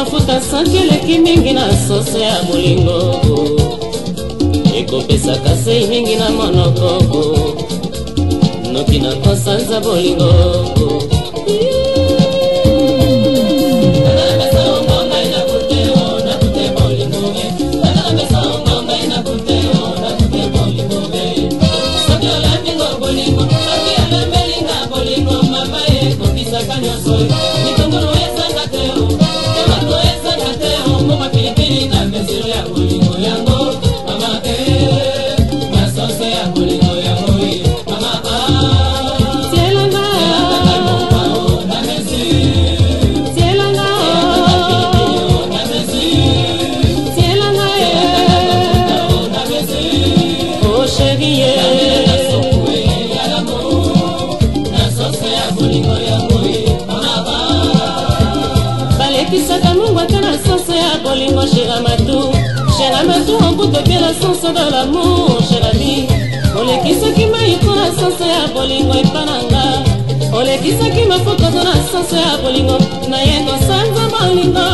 mafuta santi eleki mingi na sose ya bolingo ekopesaka sei mingi na monoko noki nakosanza bolingo géramatou géramatou okutopela sanso de lamour gérami olekisaki maiko na sanso ya bolingo epa na nga olekisaki mafokoto na sanso ya bolingo nayengo sanza bolingo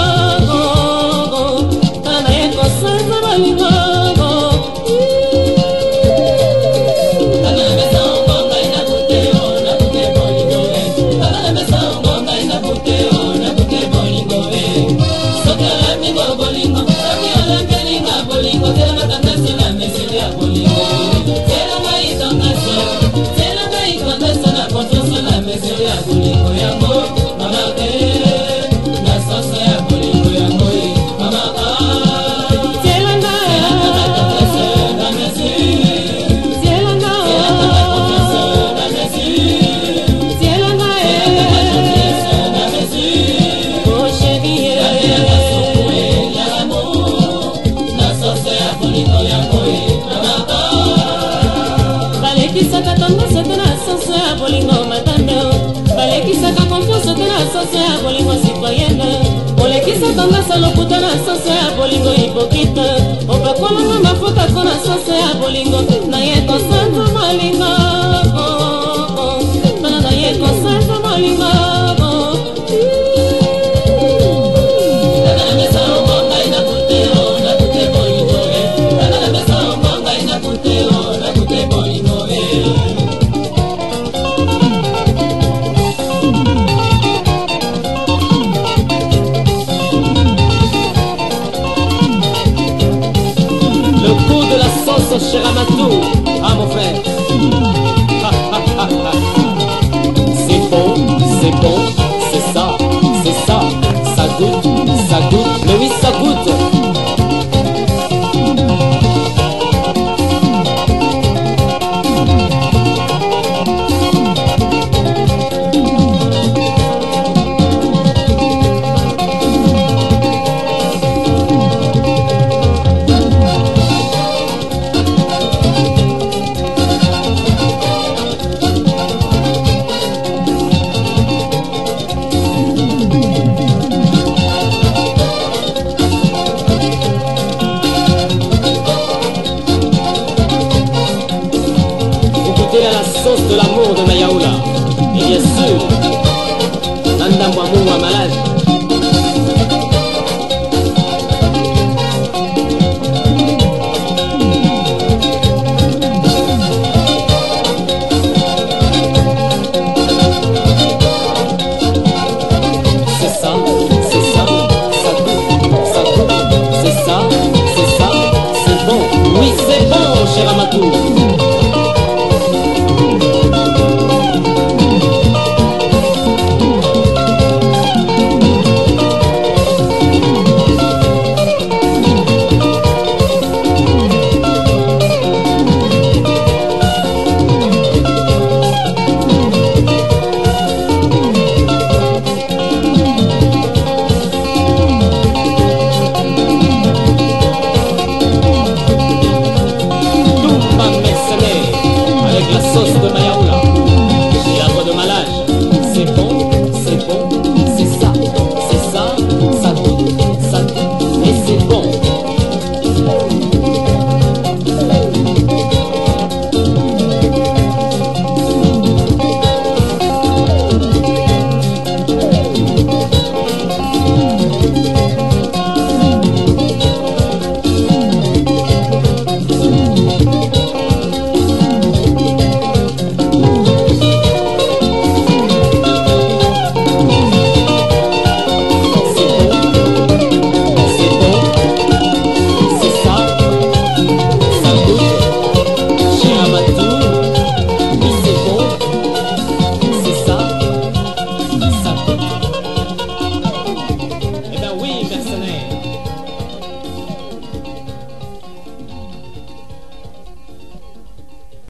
sanso ya bolingo sitoyene olekisakanga salokuta na sanso ya bolingo hipokrite opakolanga mafuta ko na sanso ya bolingo na ye konsa bom. sauce de l'amour de